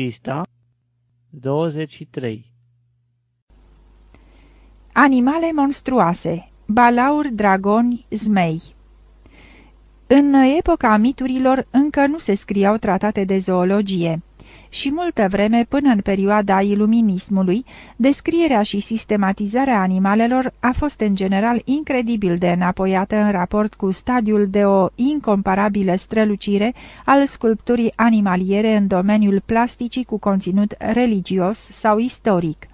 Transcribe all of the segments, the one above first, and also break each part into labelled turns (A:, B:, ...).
A: Pista 23
B: Animale monstruoase, balauri, dragoni, zmei. În epoca miturilor încă nu se scriau tratate de zoologie și multă vreme până în perioada iluminismului, descrierea și sistematizarea animalelor a fost în general incredibil de înapoiată în raport cu stadiul de o incomparabilă strălucire al sculpturii animaliere în domeniul plasticii cu conținut religios sau istoric.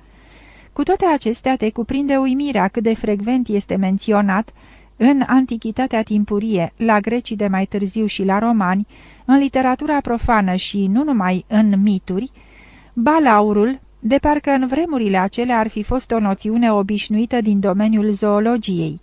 B: Cu toate acestea te cuprinde uimirea cât de frecvent este menționat în antichitatea timpurie, la grecii de mai târziu și la romani, în literatura profană și nu numai în mituri, balaurul, de parcă în vremurile acelea ar fi fost o noțiune obișnuită din domeniul zoologiei.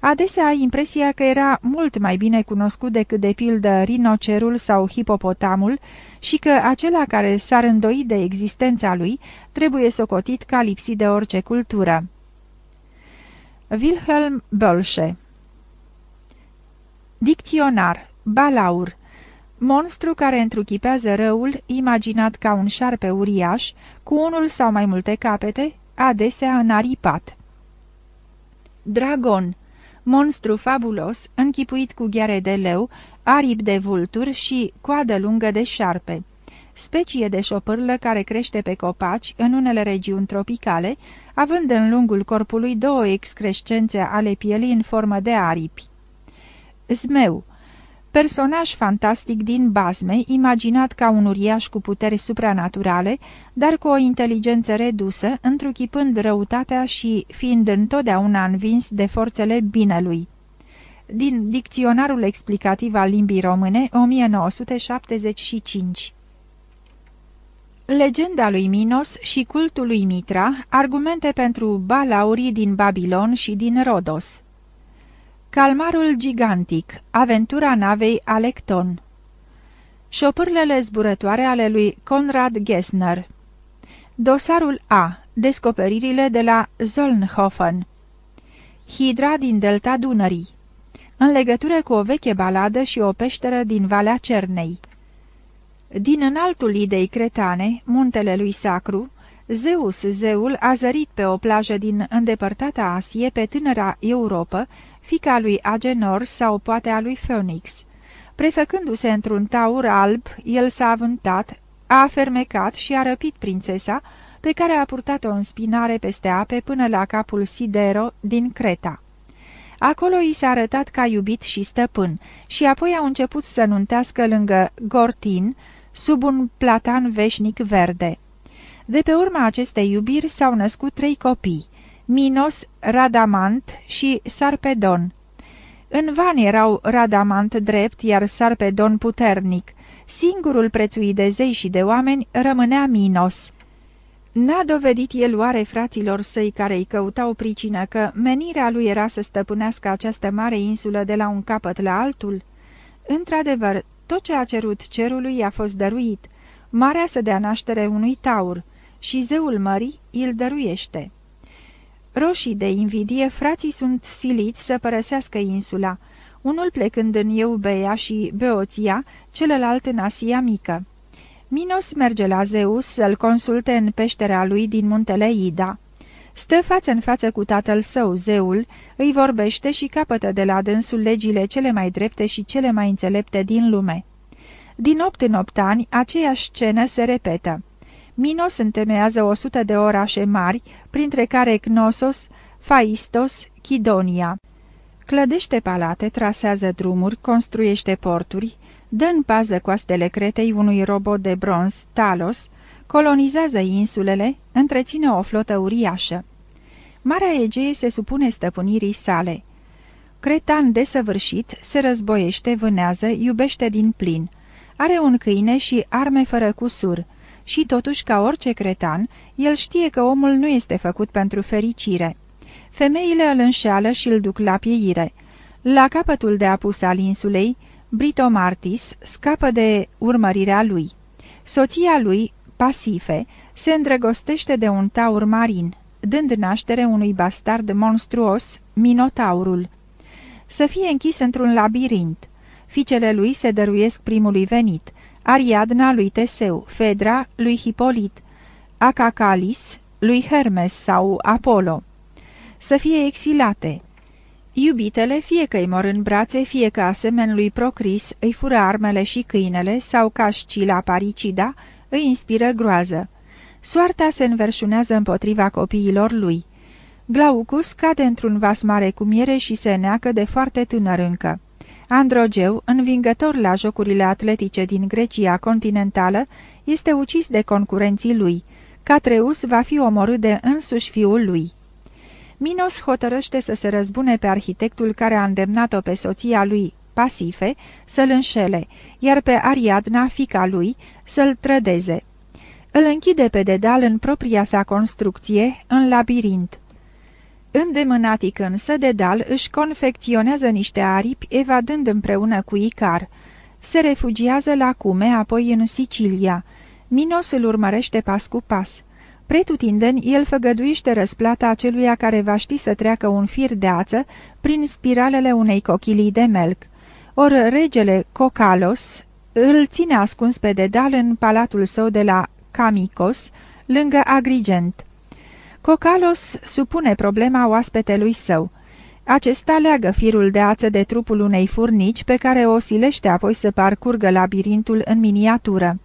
B: Adesea ai impresia că era mult mai bine cunoscut decât de pildă rinocerul sau hipopotamul și că acela care s-ar îndoi de existența lui trebuie socotit ca lipsit de orice cultură. Wilhelm Bölsche Dicționar Balaur Monstru care întruchipează răul, imaginat ca un șarpe uriaș, cu unul sau mai multe capete, adesea înaripat. Dragon Monstru fabulos, închipuit cu gheare de leu, aripi de vultur și coadă lungă de șarpe. Specie de șopârlă care crește pe copaci în unele regiuni tropicale, având în lungul corpului două excrescențe ale pielii în formă de aripi. Zmeu personaj fantastic din basme, imaginat ca un uriaș cu puteri supranaturale, dar cu o inteligență redusă, întruchipând răutatea și fiind întotdeauna învins de forțele binelui. Din Dicționarul explicativ al limbii române, 1975 Legenda lui Minos și cultul lui Mitra, argumente pentru balaurii din Babilon și din Rodos Calmarul gigantic, aventura navei Alecton. Șopârlele zburătoare ale lui Conrad Gessner. Dosarul A. Descoperirile de la Zollnhofen Hidra din delta Dunării. În legătură cu o veche baladă și o peșteră din Valea Cernei. Din înaltul idei cretane, muntele lui Sacru, Zeus, zeul, a zărit pe o plajă din îndepărtata Asie pe tânăra Europa, fica lui Agenor sau poate a lui Phoenix. Prefăcându-se într-un taur alb, el s-a avântat, a fermecat și a răpit prințesa, pe care a purtat-o în spinare peste ape până la capul Sidero din Creta. Acolo i s-a arătat ca iubit și stăpân și apoi au început să nuntească lângă Gortin, sub un platan veșnic verde. De pe urma acestei iubiri s-au născut trei copii, Minos, Radamant și Sarpedon. În van erau Radamant drept, iar Sarpedon puternic. Singurul prețuit de zei și de oameni rămânea Minos. N-a dovedit el oare fraților săi care îi căutau pricină că menirea lui era să stăpânească această mare insulă de la un capăt la altul? Într-adevăr, tot ce a cerut cerului i-a fost dăruit. Marea să dea naștere unui taur și zeul mării îl dăruiește. Roșii de invidie, frații sunt siliți să părăsească insula, unul plecând în Eubeia și Beoția, celălalt în Asia Mică. Minos merge la Zeus să-l consulte în peșterea lui din muntele Ida. Stă față în față cu tatăl său, zeul, îi vorbește și capătă de la dânsul legile cele mai drepte și cele mai înțelepte din lume. Din opt în opt ani, aceeași scenă se repetă. Minos întemeiază o sută de orașe mari, printre care Knossos, Faistos, Chidonia. Clădește palate, trasează drumuri, construiește porturi, dă în pază coastele Cretei unui robot de bronz, Talos, colonizează insulele, întreține o flotă uriașă. Marea Egee se supune stăpânirii sale. Cretan desăvârșit se războiește, vânează, iubește din plin. Are un câine și arme fără cusur – și totuși, ca orice cretan, el știe că omul nu este făcut pentru fericire. Femeile îl înșeală și îl duc la pieire. La capătul de apus al insulei, Brito Martis scapă de urmărirea lui. Soția lui, Pasife, se îndrăgostește de un taur marin, dând naștere unui bastard monstruos, Minotaurul. Să fie închis într-un labirint. Ficele lui se dăruiesc primului venit, Ariadna lui Teseu, Fedra lui Hipolit, Acacalis lui Hermes sau Apollo. Să fie exilate. Iubitele, fie că îi mor în brațe, fie că asemeni lui Procris îi fură armele și câinele, sau ca Scila Paricida, îi inspiră groază. Soarta se înverșunează împotriva copiilor lui. Glaucus cade într-un vas mare cu miere și se neacă de foarte tânăr încă. Androgeu, învingător la jocurile atletice din Grecia continentală, este ucis de concurenții lui. Catreus va fi omorât de însuși fiul lui. Minos hotărăște să se răzbune pe arhitectul care a îndemnat-o pe soția lui, Pasife, să-l înșele, iar pe Ariadna, fica lui, să-l trădeze. Îl închide pe Dedal în propria sa construcție, în labirint. Îndemânatic însă, Dedal își confecționează niște aripi, evadând împreună cu Icar. Se refugiază la Cume, apoi în Sicilia. Minos îl urmărește pas cu pas. Pretutindeni, el făgăduiește răsplata aceluia care va ști să treacă un fir de ață prin spiralele unei cochilii de melc. Or regele Cocalos îl ține ascuns pe Dedal în palatul său de la Camicos, lângă Agrigent. Cocalos supune problema oaspetelui său. Acesta leagă firul de ață de trupul unei furnici pe care o silește apoi să parcurgă labirintul în miniatură.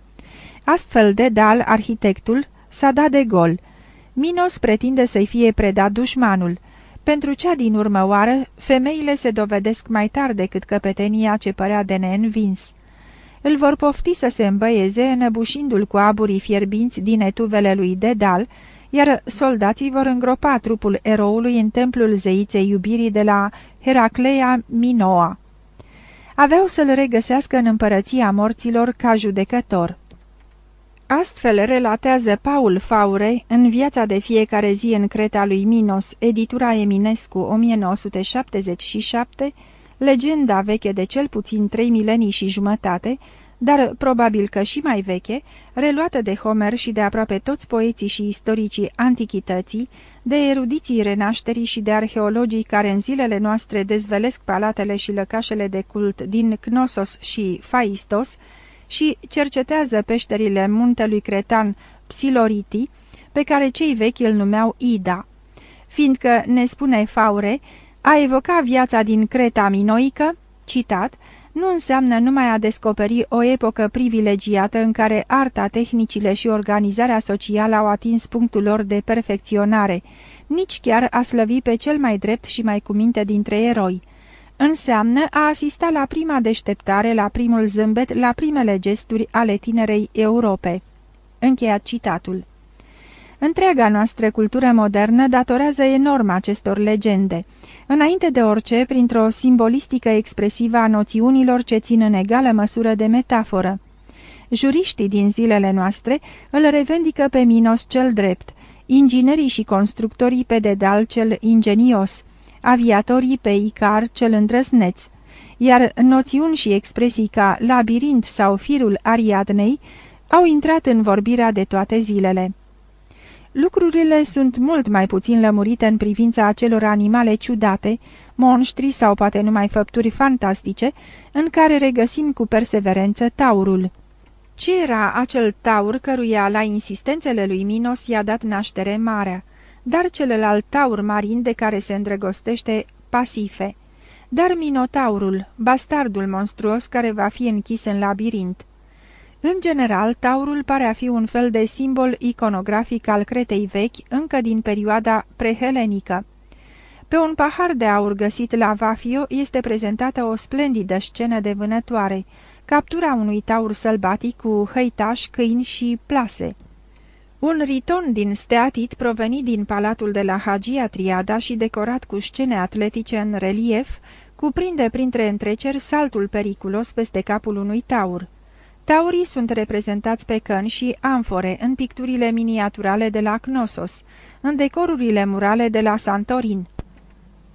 B: Astfel de dal, arhitectul, s-a dat de gol. Minos pretinde să-i fie predat dușmanul. Pentru cea din urmă oară, femeile se dovedesc mai tare decât căpetenia ce părea de neînvins. Îl vor pofti să se îmbăieze, înăbușindu-l cu aburii fierbinți din etuvele lui Dedal, iar soldații vor îngropa trupul eroului în templul zeiței iubirii de la Heraclea Minoa. Aveau să-l regăsească în împărăția morților ca judecător. Astfel relatează Paul Faure în viața de fiecare zi în Creta lui Minos, editura Eminescu 1977, legenda veche de cel puțin trei milenii și jumătate, dar probabil că și mai veche, reluată de Homer și de aproape toți poeții și istoricii antichității, de erudiții renașterii și de arheologii care în zilele noastre dezvelesc palatele și lăcașele de cult din Knossos și Faistos și cercetează peșterile muntelui cretan Psiloriti, pe care cei vechi îl numeau Ida. Fiindcă, ne spune Faure, a evoca viața din Creta minoică, citat, nu înseamnă numai a descoperi o epocă privilegiată în care arta, tehnicile și organizarea socială au atins punctul lor de perfecționare, nici chiar a slăvi pe cel mai drept și mai cuminte dintre eroi. Înseamnă a asista la prima deșteptare, la primul zâmbet, la primele gesturi ale tinerei Europe. Încheiat citatul. Întreaga noastră cultură modernă datorează enorm acestor legende, înainte de orice printr-o simbolistică expresivă a noțiunilor ce țin în egală măsură de metaforă. Juriștii din zilele noastre îl revendică pe Minos cel drept, inginerii și constructorii pe Dedal cel ingenios, aviatorii pe Icar cel îndrăsneț, iar noțiuni și expresii ca labirint sau firul Ariadnei au intrat în vorbirea de toate zilele. Lucrurile sunt mult mai puțin lămurite în privința acelor animale ciudate, monștri sau poate numai făpturi fantastice, în care regăsim cu perseverență taurul. Ce era acel taur căruia la insistențele lui Minos i-a dat naștere marea, dar celălalt taur marin de care se îndrăgostește Pasife, dar Minotaurul, bastardul monstruos care va fi închis în labirint. În general, taurul pare a fi un fel de simbol iconografic al Cretei vechi, încă din perioada prehelenică. Pe un pahar de aur găsit la Vafio este prezentată o splendidă scenă de vânătoare, captura unui taur sălbatic cu hăitași, câini și plase. Un riton din steatit provenit din palatul de la Hagia Triada și decorat cu scene atletice în relief, cuprinde printre întreceri saltul periculos peste capul unui taur. Taurii sunt reprezentați pe căni și amfore în picturile miniaturale de la Knossos, în decorurile murale de la Santorin.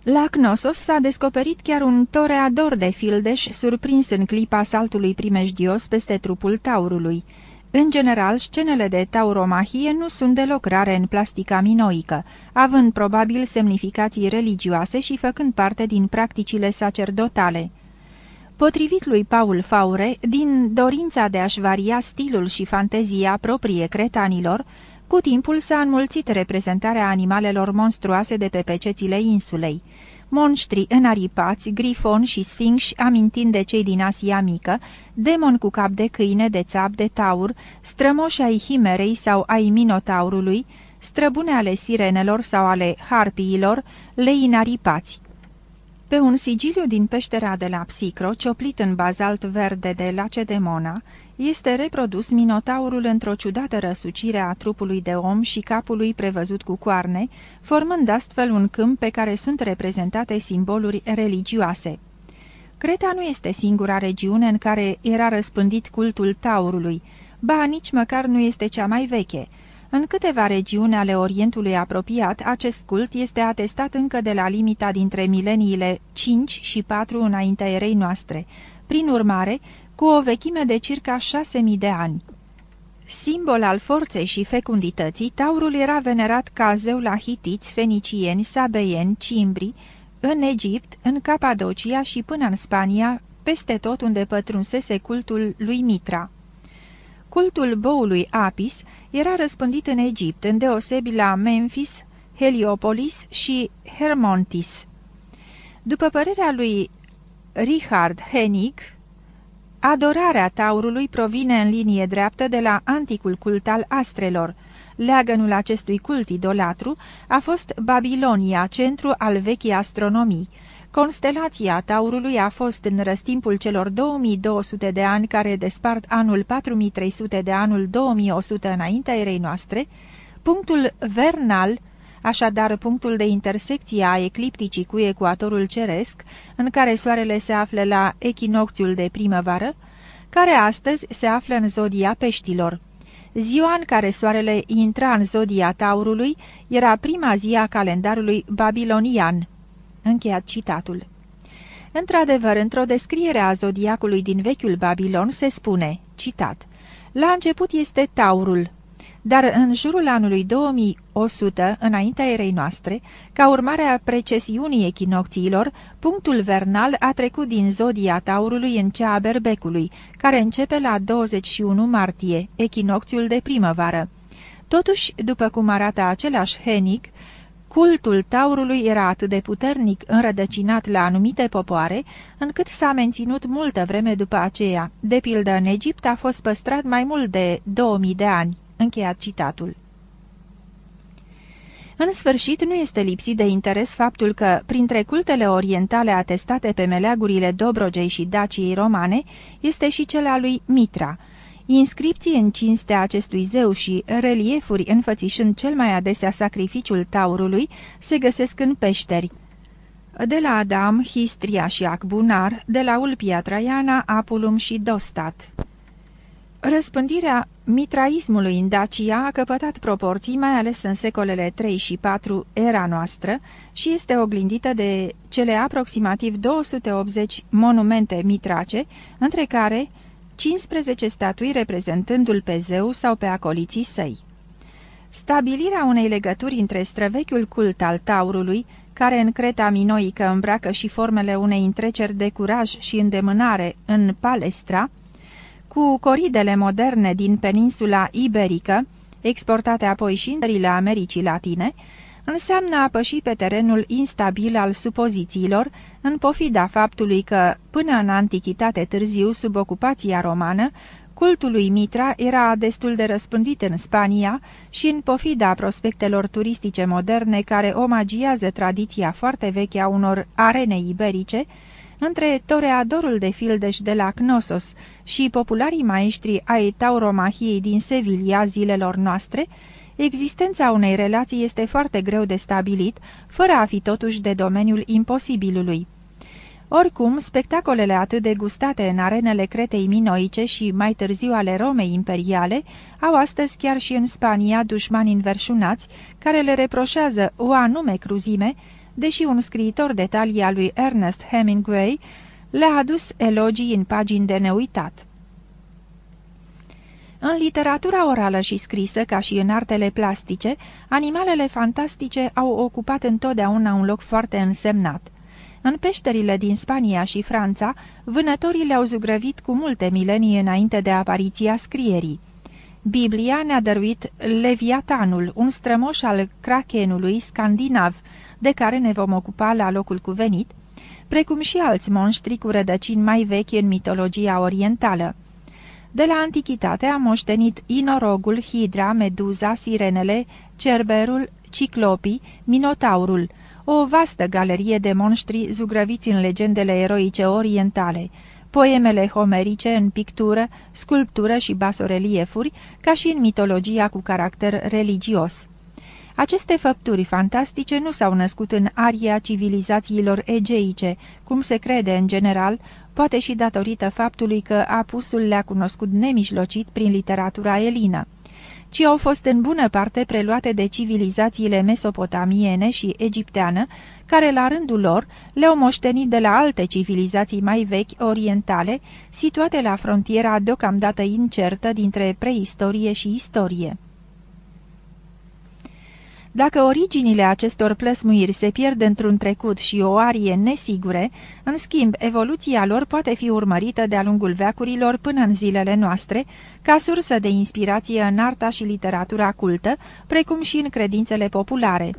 B: La Knossos s-a descoperit chiar un toreador de fildeș surprins în clipa saltului primejdios peste trupul taurului. În general, scenele de tauromahie nu sunt deloc rare în plastica minoică, având probabil semnificații religioase și făcând parte din practicile sacerdotale. Potrivit lui Paul Faure, din dorința de a-și varia stilul și fantezia proprie cretanilor, cu timpul s-a înmulțit reprezentarea animalelor monstruoase de pe pecețile insulei. Monștri înaripați, grifon și sfinși amintind de cei din Asia Mică, demon cu cap de câine, de țap, de taur, strămoși ai himerei sau ai minotaurului, străbune ale sirenelor sau ale harpiilor, lei înaripați. Pe un sigiliu din peștera de la Psicro, cioplit în bazalt verde de Lacedemona, este reprodus minotaurul într-o ciudată răsucire a trupului de om și capului prevăzut cu coarne, formând astfel un câmp pe care sunt reprezentate simboluri religioase. Creta nu este singura regiune în care era răspândit cultul taurului, ba nici măcar nu este cea mai veche – în câteva regiuni ale Orientului apropiat, acest cult este atestat încă de la limita dintre mileniile 5 și 4 înaintea erei noastre, prin urmare, cu o vechime de circa 6000 de ani. Simbol al forței și fecundității, taurul era venerat ca zeu la hitiți, fenicieni, sabeieni, cimbri, în Egipt, în Capadocia și până în Spania, peste tot unde pătrunsese cultul lui Mitra. Cultul boului Apis era răspândit în Egipt, îndeosebi la Memphis, Heliopolis și Hermontis. După părerea lui Richard Hennig, adorarea taurului provine în linie dreaptă de la anticul cult al astrelor. Leagănul acestui cult idolatru a fost Babilonia, centru al vechii astronomii. Constelația Taurului a fost în răstimpul celor 2200 de ani care despart anul 4300 de anul 2100 înaintea erei noastre, punctul vernal, așadar punctul de intersecție a eclipticii cu ecuatorul ceresc, în care soarele se află la echinocțiul de primăvară, care astăzi se află în zodia peștilor. Ziua în care soarele intra în zodia taurului era prima zi a calendarului babilonian. Încheiat citatul. Într-adevăr, într-o descriere a zodiacului din vechiul Babilon se spune, citat, La început este taurul, dar în jurul anului 2100, înaintea erei noastre, ca urmare a precesiunii echinocțiilor, punctul vernal a trecut din zodia taurului în cea a berbecului, care începe la 21 martie, echinocțiul de primăvară. Totuși, după cum arată același Henic, Cultul taurului era atât de puternic înrădăcinat la anumite popoare, încât s-a menținut multă vreme după aceea. De pildă, în Egipt a fost păstrat mai mult de 2000 de ani. Încheiat citatul. În sfârșit, nu este lipsit de interes faptul că, printre cultele orientale atestate pe meleagurile Dobrogei și Daciei romane, este și cel al lui Mitra – Inscripții în cinstea acestui zeu și reliefuri înfățișând cel mai adesea sacrificiul taurului se găsesc în peșteri. De la Adam, Histria și Acbunar, de la Ulpia Traiana, Apulum și Dostat. Răspândirea mitraismului în Dacia a căpătat proporții, mai ales în secolele 3 și 4 era noastră, și este oglindită de cele aproximativ 280 monumente mitrace, între care 15 statui reprezentându-l pe zeu sau pe acoliții săi. Stabilirea unei legături între străvechiul cult al taurului, care în Creta minoică îmbracă și formele unei întreceri de curaj și îndemânare în Palestra, cu coridele moderne din peninsula iberică, exportate apoi și în țările Americii Latine, înseamnă a păși pe terenul instabil al supozițiilor, în pofida faptului că, până în antichitate târziu, sub ocupația romană, cultul lui Mitra era destul de răspândit în Spania și în pofida prospectelor turistice moderne care omagiază tradiția foarte veche a unor arene iberice, între toreadorul de fildeș de la Cnosos și popularii maestri ai tauromahiei din Sevilla zilelor noastre, existența unei relații este foarte greu de stabilit, fără a fi totuși de domeniul imposibilului. Oricum, spectacolele atât de gustate în arenele Cretei minoice și mai târziu ale Romei imperiale au astăzi chiar și în Spania dușmani înverșunați, care le reproșează o anume cruzime, deși un scriitor de talia lui Ernest Hemingway le-a adus elogii în pagini de neuitat. În literatura orală și scrisă, ca și în artele plastice, animalele fantastice au ocupat întotdeauna un loc foarte însemnat. În peșterile din Spania și Franța, vânătorii le-au zugrăvit cu multe milenii înainte de apariția scrierii. Biblia ne-a dăruit Leviatanul, un strămoș al krakenului scandinav, de care ne vom ocupa la locul cuvenit, precum și alți monștri cu rădăcini mai vechi în mitologia orientală. De la antichitate a moștenit inorogul, hidra, meduza, sirenele, cerberul, ciclopii, minotaurul, o vastă galerie de monștri zugrăviți în legendele eroice orientale, poemele homerice în pictură, sculptură și basoreliefuri, ca și în mitologia cu caracter religios. Aceste făpturi fantastice nu s-au născut în aria civilizațiilor egeice, cum se crede în general, poate și datorită faptului că apusul le-a cunoscut nemijlocit prin literatura elină ci au fost în bună parte preluate de civilizațiile mesopotamiene și egipteană, care la rândul lor le-au moștenit de la alte civilizații mai vechi orientale, situate la frontiera deocamdată incertă dintre preistorie și istorie. Dacă originile acestor plăsmuiri se pierd într-un trecut și o arie nesigure, în schimb, evoluția lor poate fi urmărită de-a lungul veacurilor până în zilele noastre, ca sursă de inspirație în arta și literatura cultă, precum și în credințele populare.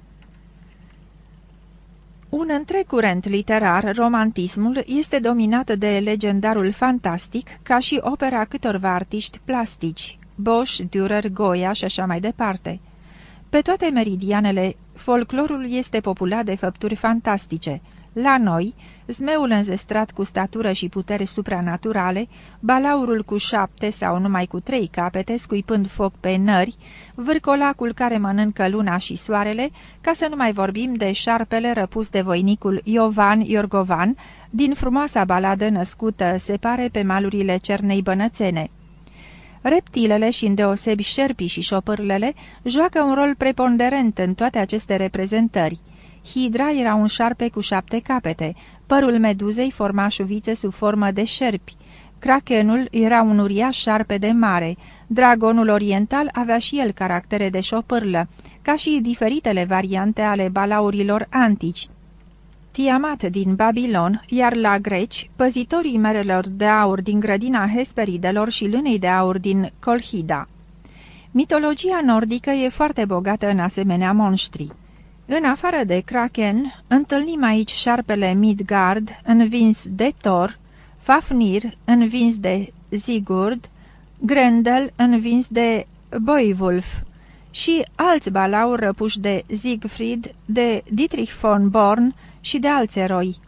B: Un întreg curent literar, romantismul, este dominat de legendarul fantastic, ca și opera câtorva artiști plastici, Bosch, Dürer, Goya și așa mai departe. Pe toate meridianele, folclorul este populat de făpturi fantastice. La noi, zmeul înzestrat cu statură și putere supranaturale, balaurul cu șapte sau numai cu trei capete, scuipând foc pe nări, vârcolacul care mănâncă luna și soarele, ca să nu mai vorbim de șarpele răpus de voinicul Iovan Iorgovan, din frumoasa baladă născută, se pare, pe malurile Cernei Bănățene. Reptilele și îndeosebi șerpii și șopârlele joacă un rol preponderent în toate aceste reprezentări. Hidra era un șarpe cu șapte capete, părul meduzei forma șuvițe sub formă de șerpi, Krakenul era un uriaș șarpe de mare, dragonul oriental avea și el caractere de șopârlă, ca și diferitele variante ale balaurilor antici, Tiamat din Babilon, iar la greci, păzitorii merelor de aur din grădina Hesperidelor și lânei de aur din Colhida. Mitologia nordică e foarte bogată în asemenea monștri. În afară de Kraken, întâlnim aici șarpele Midgard, învins de Thor, Fafnir, învins de Sigurd, Grendel, învins de Boivulf și alți balauri răpuși de Siegfried, de Dietrich von Born, și de alți eroi.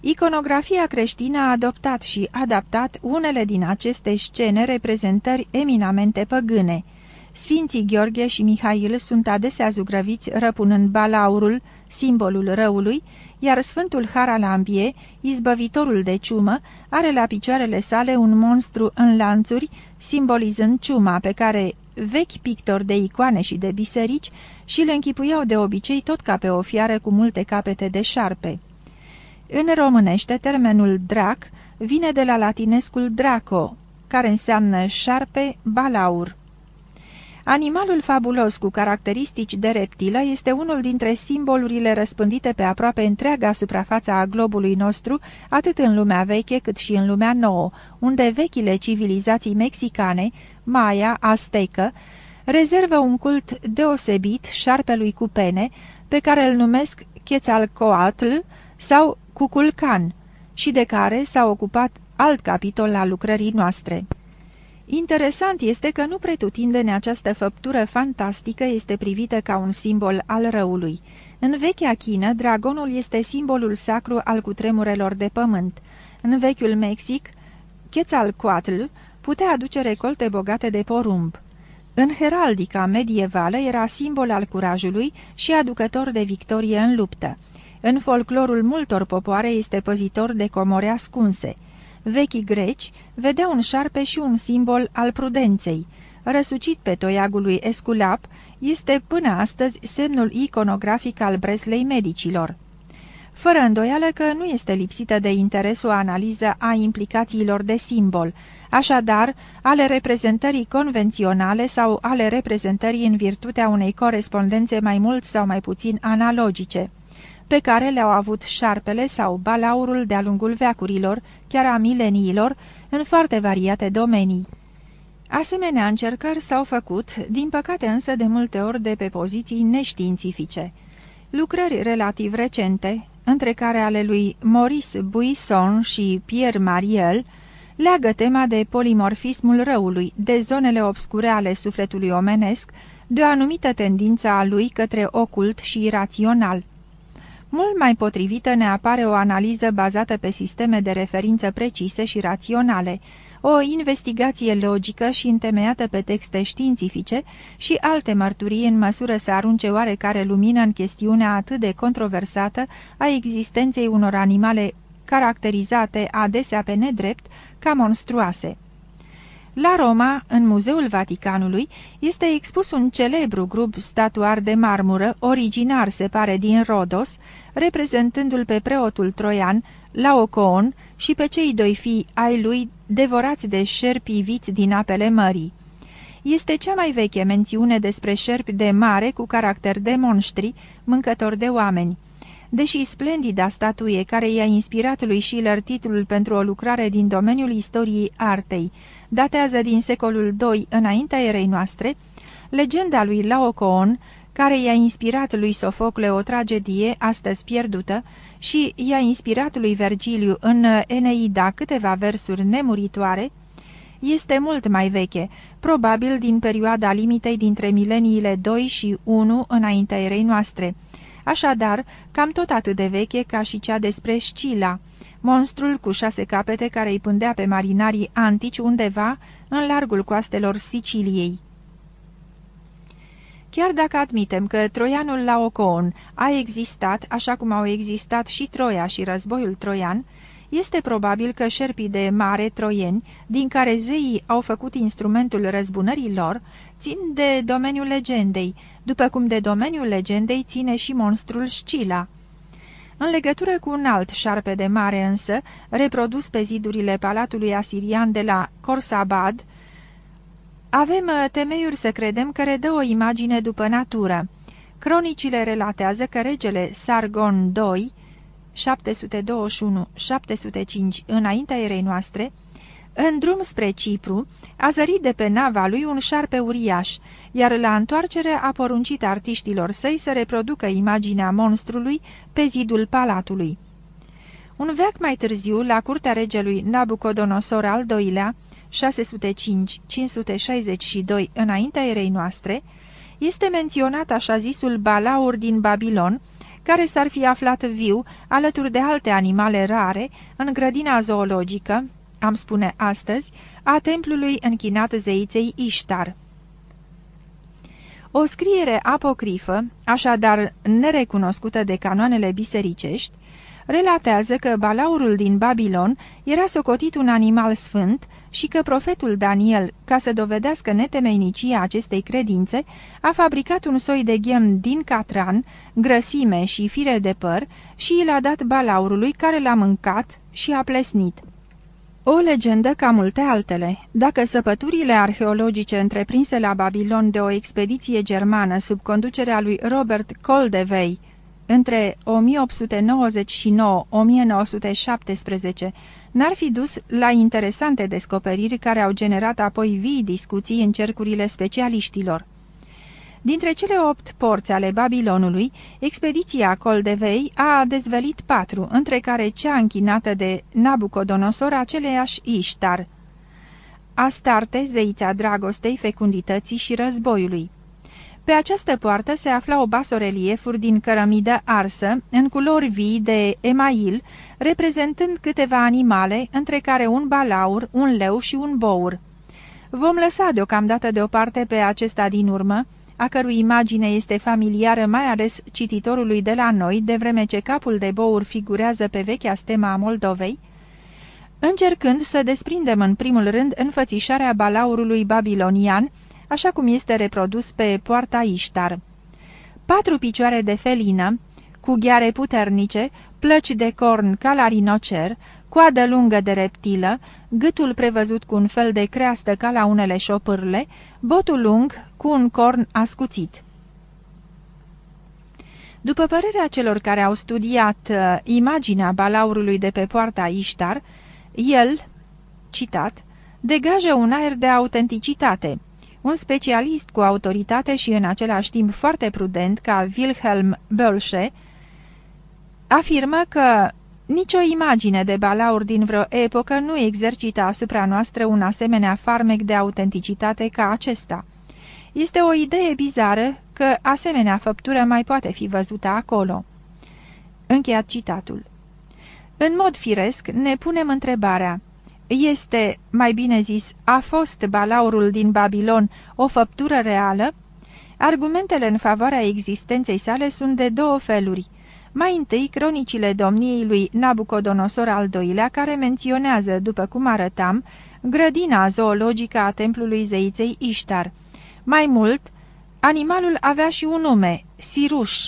B: Iconografia creștină a adoptat și adaptat unele din aceste scene reprezentări eminamente păgâne. Sfinții Gheorghe și Mihail sunt adesea zugrăviți răpunând balaurul, simbolul răului, iar Sfântul Haralambie, izbăvitorul de ciumă, are la picioarele sale un monstru în lanțuri, simbolizând ciuma pe care vechi pictori de icoane și de biserici și le închipuiau de obicei tot ca pe o fiară cu multe capete de șarpe. În românește, termenul drac vine de la latinescul draco, care înseamnă șarpe, balaur. Animalul fabulos cu caracteristici de reptilă este unul dintre simbolurile răspândite pe aproape întreaga suprafață a globului nostru, atât în lumea veche cât și în lumea nouă, unde vechile civilizații mexicane, Maya, Aztecă, rezervă un cult deosebit șarpelui cu pene, pe care îl numesc Quetzalcoatl sau Cuculcan, și de care s-a ocupat alt capitol la lucrării noastre. Interesant este că nu pretutindene această făptură fantastică este privită ca un simbol al răului. În vechea Chină, dragonul este simbolul sacru al cutremurelor de pământ. În vechiul Mexic, Quetzalcoatl putea aduce recolte bogate de porumb. În heraldica medievală era simbol al curajului și aducător de victorie în luptă. În folclorul multor popoare este păzitor de comore ascunse. Vechii greci vedeau un șarpe și un simbol al prudenței. Răsucit pe toiagul lui Esculap, este până astăzi semnul iconografic al breslei medicilor. Fără îndoială că nu este lipsită de interes o analiză a implicațiilor de simbol, așadar ale reprezentării convenționale sau ale reprezentării în virtutea unei corespondențe mai mult sau mai puțin analogice. pe care le-au avut șarpele sau balaurul de-a lungul veacurilor, chiar a mileniilor, în foarte variate domenii. Asemenea încercări s-au făcut, din păcate însă de multe ori de pe poziții neștiințifice. Lucrări relativ recente, între care ale lui Maurice Buisson și Pierre Mariel, leagă tema de polimorfismul răului, de zonele obscure ale sufletului omenesc, de o anumită tendință a lui către ocult și irațional. Mult mai potrivită ne apare o analiză bazată pe sisteme de referință precise și raționale, o investigație logică și întemeiată pe texte științifice și alte mărturii în măsură să arunce oarecare lumină în chestiunea atât de controversată a existenței unor animale caracterizate adesea pe nedrept ca monstruoase. La Roma, în Muzeul Vaticanului, este expus un celebru grup statuar de marmură, originar, se pare, din Rodos, reprezentându-l pe preotul troian, Laocoon, și pe cei doi fii ai lui devorați de șerpi viți din apele mării. Este cea mai veche mențiune despre șerpi de mare cu caracter de monștri, mâncători de oameni. Deși splendida statuie care i-a inspirat lui Schiller titlul pentru o lucrare din domeniul istoriei artei, datează din secolul II înaintea erei noastre, legenda lui Laocoon, care i-a inspirat lui Sofocle o tragedie astăzi pierdută și i-a inspirat lui Vergiliu în Eneida câteva versuri nemuritoare, este mult mai veche, probabil din perioada limitei dintre mileniile 2 și 1 înaintea erei noastre, așadar cam tot atât de veche ca și cea despre Scila, monstrul cu șase capete care îi pândea pe marinarii antici undeva în largul coastelor Siciliei. Chiar dacă admitem că Troianul la Ocoon a existat, așa cum au existat și Troia și războiul troian, este probabil că șerpii de mare troieni, din care zeii au făcut instrumentul răzbunării lor, țin de domeniul legendei, după cum de domeniul legendei ține și monstrul Scila. În legătură cu un alt șarpe de mare însă, reprodus pe zidurile palatului asirian de la Corsabad, avem uh, temeiuri să credem că redă o imagine după natură. Cronicile relatează că regele Sargon II, 721-705 înaintea erei noastre, în drum spre Cipru, a zărit de pe nava lui un șarpe uriaș, iar la întoarcere a poruncit artiștilor săi să reproducă imaginea monstrului pe zidul palatului. Un veac mai târziu, la curtea regelui Nabucodonosor al II-lea, 605-562 înaintea erei noastre, este menționat așa zisul balaur din Babilon, care s-ar fi aflat viu, alături de alte animale rare, în grădina zoologică, am spune astăzi, a templului închinat zeiței Iștar. O scriere apocrifă, așadar nerecunoscută de canoanele bisericești, relatează că balaurul din Babilon era socotit un animal sfânt și că profetul Daniel, ca să dovedească netemeinicia acestei credințe, a fabricat un soi de ghem din catran, grăsime și fire de păr și l-a dat balaurului care l-a mâncat și a plesnit. O legendă ca multe altele. Dacă săpăturile arheologice întreprinse la Babilon de o expediție germană sub conducerea lui Robert Coldevey între 1899-1917 n-ar fi dus la interesante descoperiri care au generat apoi vii discuții în cercurile specialiștilor. Dintre cele opt porți ale Babilonului, expediția Coldevei a dezvelit patru, între care cea închinată de Nabucodonosor aceleiași Iștar, Astarte, zeița dragostei, fecundității și războiului. Pe această poartă se aflau basoreliefuri din cărămidă arsă, în culori vii de email, reprezentând câteva animale, între care un balaur, un leu și un bour. Vom lăsa deocamdată deoparte pe acesta din urmă, a cărui imagine este familiară mai ales cititorului de la noi, de vreme ce capul de bour figurează pe vechea stema a Moldovei, încercând să desprindem în primul rând înfățișarea balaurului babilonian, așa cum este reprodus pe poarta Iștar. Patru picioare de felină, cu gheare puternice, plăci de corn ca la rinocer, coadă lungă de reptilă, gâtul prevăzut cu un fel de creastă ca la unele șopârle, botul lung cu un corn ascuțit. După părerea celor care au studiat uh, imaginea balaurului de pe poarta Iștar, el, citat, degajă un aer de autenticitate. Un specialist cu autoritate și în același timp foarte prudent ca Wilhelm Bölsche afirmă că nicio imagine de balaur din vreo epocă nu exercită asupra noastră un asemenea farmec de autenticitate ca acesta. Este o idee bizară că asemenea făptură mai poate fi văzută acolo. Încheiat citatul. În mod firesc ne punem întrebarea, este, mai bine zis, a fost balaurul din Babilon o făptură reală? Argumentele în favoarea existenței sale sunt de două feluri. Mai întâi, cronicile domniei lui Nabucodonosor al II-lea, care menționează, după cum arătam, grădina zoologică a templului zeiței Iștar. Mai mult, animalul avea și un nume, Siruș,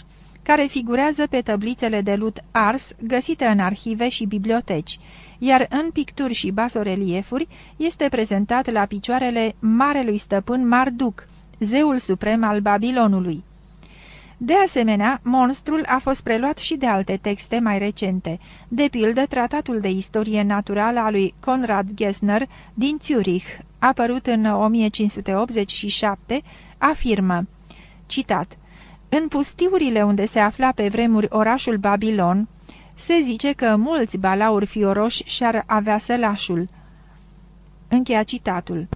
B: care figurează pe tablițele de lut ars găsite în arhive și biblioteci, iar în picturi și basoreliefuri este prezentat la picioarele marelui stăpân Marduc, zeul suprem al Babilonului. De asemenea, monstrul a fost preluat și de alte texte mai recente, de pildă Tratatul de Istorie Naturală a lui Conrad Gessner din Zurich, apărut în 1587, afirmă, citat, În pustiurile unde se afla pe vremuri orașul Babilon, se zice că mulți balauri fioroși și-ar avea sălașul. Încheia citatul.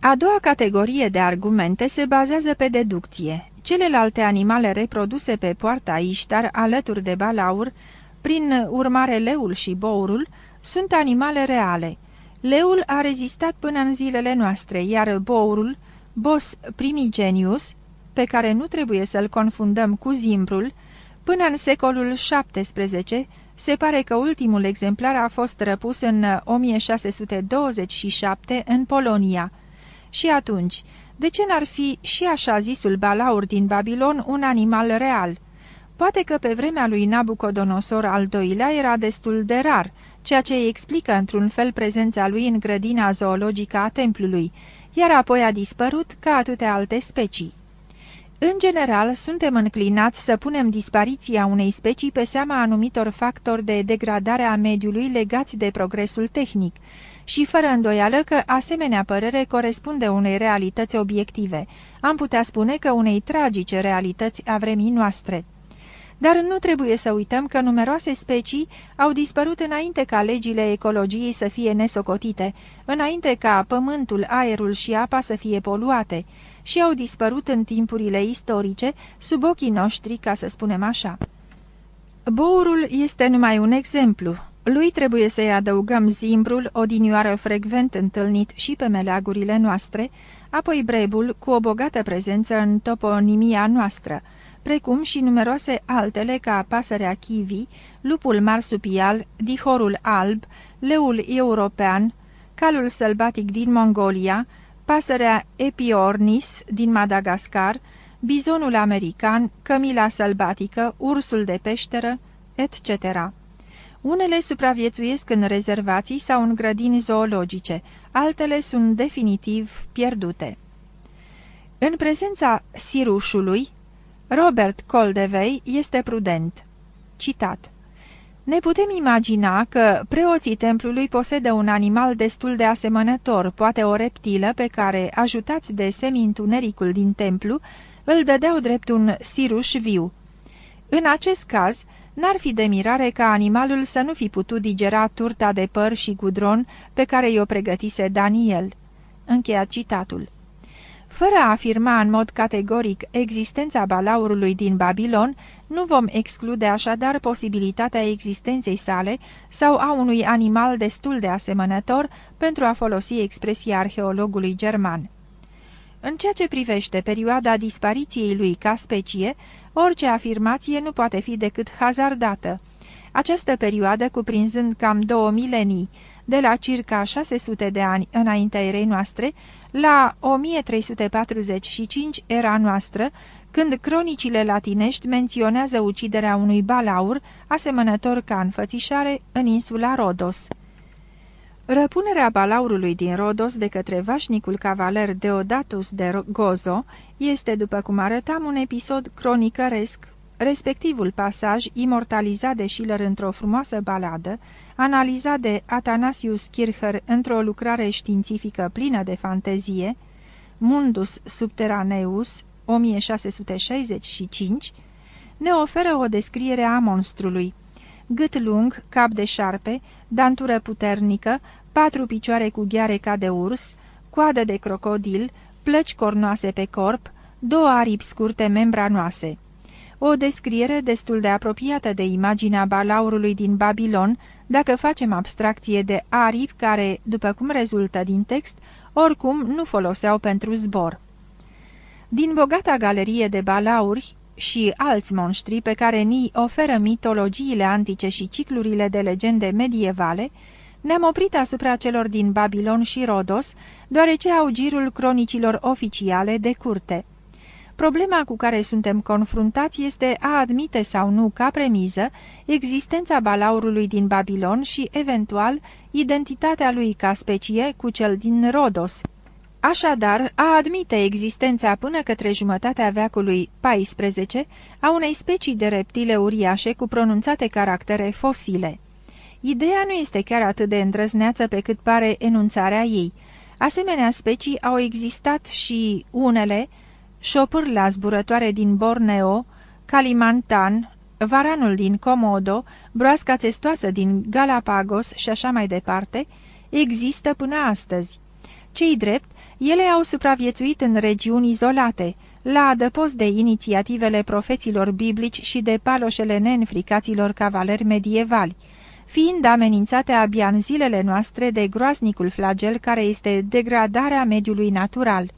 B: A doua categorie de argumente se bazează pe deducție. Celelalte animale reproduse pe poarta Iștar alături de balaur, prin urmare leul și bourul, sunt animale reale. Leul a rezistat până în zilele noastre, iar bourul, Bos primigenius, pe care nu trebuie să-l confundăm cu zimbrul, până în secolul XVII, se pare că ultimul exemplar a fost răpus în 1627 în Polonia. Și atunci, de ce n-ar fi și așa zisul balaur din Babilon un animal real? Poate că pe vremea lui Nabucodonosor al doilea era destul de rar, ceea ce explică într-un fel prezența lui în grădina zoologică a templului, iar apoi a dispărut ca atâtea alte specii. În general, suntem înclinați să punem dispariția unei specii pe seama anumitor factori de degradare a mediului legați de progresul tehnic, și fără îndoială că asemenea părere corespunde unei realități obiective. Am putea spune că unei tragice realități a vremii noastre. Dar nu trebuie să uităm că numeroase specii au dispărut înainte ca legile ecologiei să fie nesocotite, înainte ca pământul, aerul și apa să fie poluate, și au dispărut în timpurile istorice, sub ochii noștri, ca să spunem așa. Bourul este numai un exemplu. Lui trebuie să-i adăugăm zimbrul, odinioară frecvent întâlnit și pe meleagurile noastre, apoi brebul, cu o bogată prezență în toponimia noastră, precum și numeroase altele ca pasărea chivi, lupul marsupial, dihorul alb, leul european, calul sălbatic din Mongolia, pasărea Epiornis din Madagascar, bizonul american, cămila sălbatică, ursul de peșteră, etc. Unele supraviețuiesc în rezervații sau în grădini zoologice, altele sunt definitiv pierdute. În prezența sirușului, Robert Coldevey este prudent. Citat Ne putem imagina că preoții templului posedă un animal destul de asemănător, poate o reptilă pe care, ajutați de semi-întunericul din templu, îl dădeau drept un siruș viu. În acest caz, N-ar fi de mirare ca animalul să nu fi putut digera turta de păr și gudron pe care i-o pregătise Daniel. Încheia citatul. Fără a afirma în mod categoric existența balaurului din Babilon, nu vom exclude așadar posibilitatea existenței sale sau a unui animal destul de asemănător pentru a folosi expresia arheologului german. În ceea ce privește perioada dispariției lui ca specie, Orice afirmație nu poate fi decât hazardată. Această perioadă, cuprinzând cam două milenii, de la circa 600 de ani înaintea erei noastre, la 1345 era noastră, când cronicile latinești menționează uciderea unui balaur, asemănător ca înfățișare, în insula Rodos. Răpunerea balaurului din Rodos de către vașnicul cavaler Deodatus de Gozo este, după cum arătam, un episod cronicăresc, respectivul pasaj imortalizat de Schiller într-o frumoasă baladă, analizat de Athanasius Kircher într-o lucrare științifică plină de fantezie, Mundus Subterraneus, 1665, ne oferă o descriere a monstrului. Gât lung, cap de șarpe, dantură puternică, patru picioare cu gheare ca de urs, coadă de crocodil, plăci cornoase pe corp, două aripi scurte membranoase. O descriere destul de apropiată de imaginea balaurului din Babilon, dacă facem abstracție de aripi care, după cum rezultă din text, oricum nu foloseau pentru zbor. Din bogata galerie de balauri și alți monștri pe care ni oferă mitologiile antice și ciclurile de legende medievale, ne-am oprit asupra celor din Babilon și Rodos, deoarece au girul cronicilor oficiale de curte. Problema cu care suntem confruntați este a admite sau nu ca premiză existența balaurului din Babilon și, eventual, identitatea lui ca specie cu cel din Rodos. Așadar, a admite existența până către jumătatea veacului XIV a unei specii de reptile uriașe cu pronunțate caractere fosile. Ideea nu este chiar atât de îndrăzneață pe cât pare enunțarea ei. Asemenea specii au existat și unele, șopârla zburătoare din Borneo, Kalimantan, varanul din Komodo, broasca testoasă din Galapagos și așa mai departe, există până astăzi. Cei drept, ele au supraviețuit în regiuni izolate, la adăpost de inițiativele profeților biblici și de paloșele neînfricaților cavaleri medievali, fiind amenințate abia în zilele noastre de groaznicul flagel care este degradarea mediului natural.